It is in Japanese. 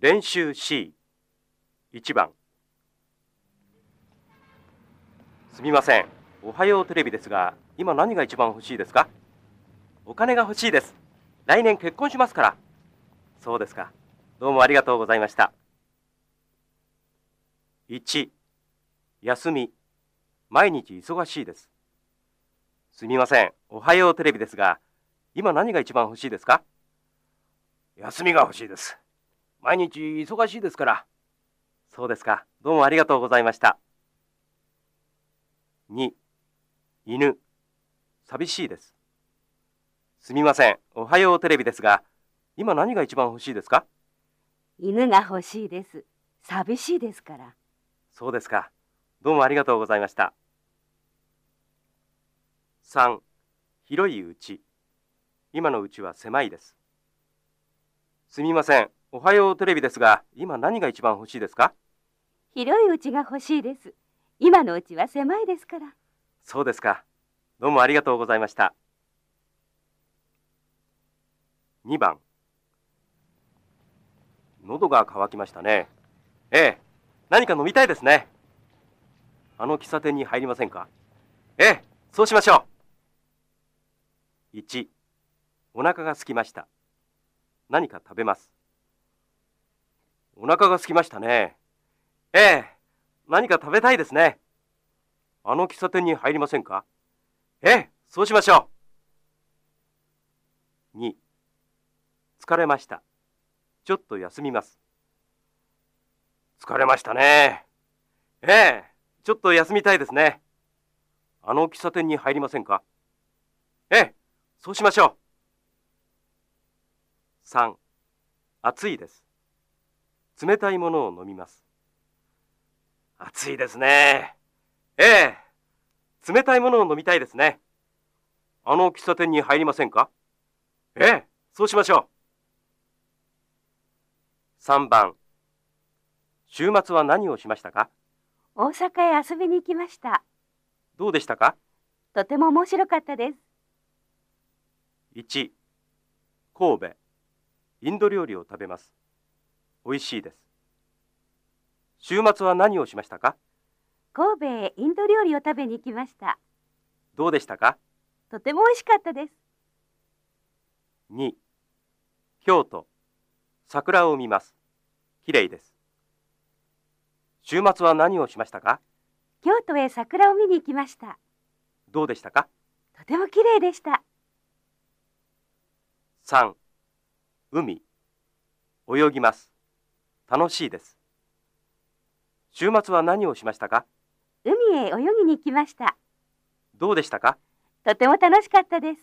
練習 C1 番。すみません。おはようテレビですが今何が一番欲しいですか？お金が欲しいです。来年結婚しますから。そうですか。どうもありがとうございました。1休み。毎日忙しいです。すみません。おはようテレビですが今何が一番欲しいですか？休みが欲しいです。毎日忙しいですから。そうですか。どうもありがとうございました。2犬。寂しいです。すみません。おはようテレビですが今何が一番欲しいですか？犬が欲しいです。寂しいですから。そうですか。どうもありがとうございました。3広い家今の家は狭いです。すみませんおはようテレビですが今何が一番欲しいですか？広い家が欲しいです。今の家は狭いですから。そうですか。どうもありがとうございました。2番。喉が渇きましたね。ええ。何か飲みたいですね。あの喫茶店に入りませんか？ええ。そうしましょう。1お腹が空きました。何か食べますお腹が空きましたね。ええ何か食べたいですね。あの喫茶店に入りませんか？ええそうしましょう。2疲れました。ちょっと休みます。疲れましたね。ええちょっと休みたいですね。あの喫茶店に入りませんか？ええそうしましょう。3暑いです。冷たいものを飲みます。暑いですね。ええ。冷たいものを飲みたいですね。あの喫茶店に入りませんか？ええ。そうしましょう。3番。週末は何をしましたか？大阪へ遊びに行きました。どうでしたか？とても面白かったです。1神戸。インド料理を食べます美味しいです。週末は何をしましたか？神戸へインド料理を食べに行きました。どうでしたか？とても美味しかったです。2京都桜を見ます。きれいです。週末は何をしましたか？京都へ桜を見に行きました。どうでしたか？とてもきれいでした。3海泳ぎます楽しいです。週末は何をしましたか？海へ泳ぎに行きました。どうでしたか？とても楽しかったです